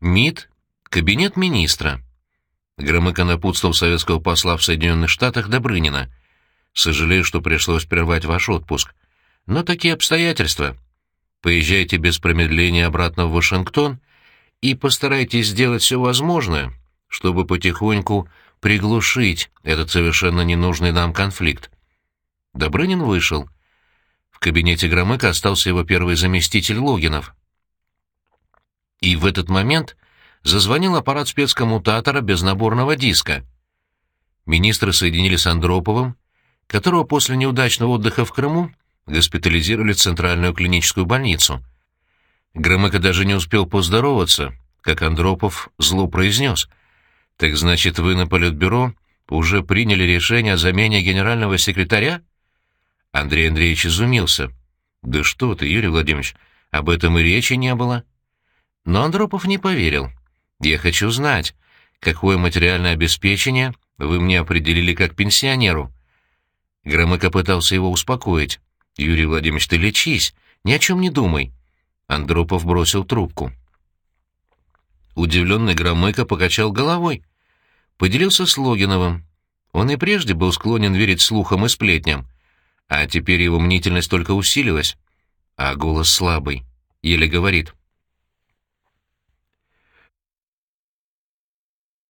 МИД — кабинет министра. Громыко напутствовал советского посла в Соединенных Штатах Добрынина. «Сожалею, что пришлось прервать ваш отпуск. Но такие обстоятельства. Поезжайте без промедления обратно в Вашингтон и постарайтесь сделать все возможное, чтобы потихоньку приглушить этот совершенно ненужный нам конфликт». Добрынин вышел. В кабинете Громыка остался его первый заместитель Логинов. И в этот момент зазвонил аппарат спецкоммутатора без наборного диска. Министры соединили с Андроповым, которого после неудачного отдыха в Крыму госпитализировали в Центральную клиническую больницу. Громыко даже не успел поздороваться, как Андропов зло произнес. «Так значит, вы на политбюро уже приняли решение о замене генерального секретаря?» Андрей Андреевич изумился. «Да что ты, Юрий Владимирович, об этом и речи не было». Но Андропов не поверил. «Я хочу знать, какое материальное обеспечение вы мне определили как пенсионеру?» Громыко пытался его успокоить. «Юрий Владимирович, ты лечись, ни о чем не думай». Андропов бросил трубку. Удивленный Громыко покачал головой. Поделился с Логиновым. Он и прежде был склонен верить слухам и сплетням, а теперь его мнительность только усилилась. А голос слабый, еле говорит —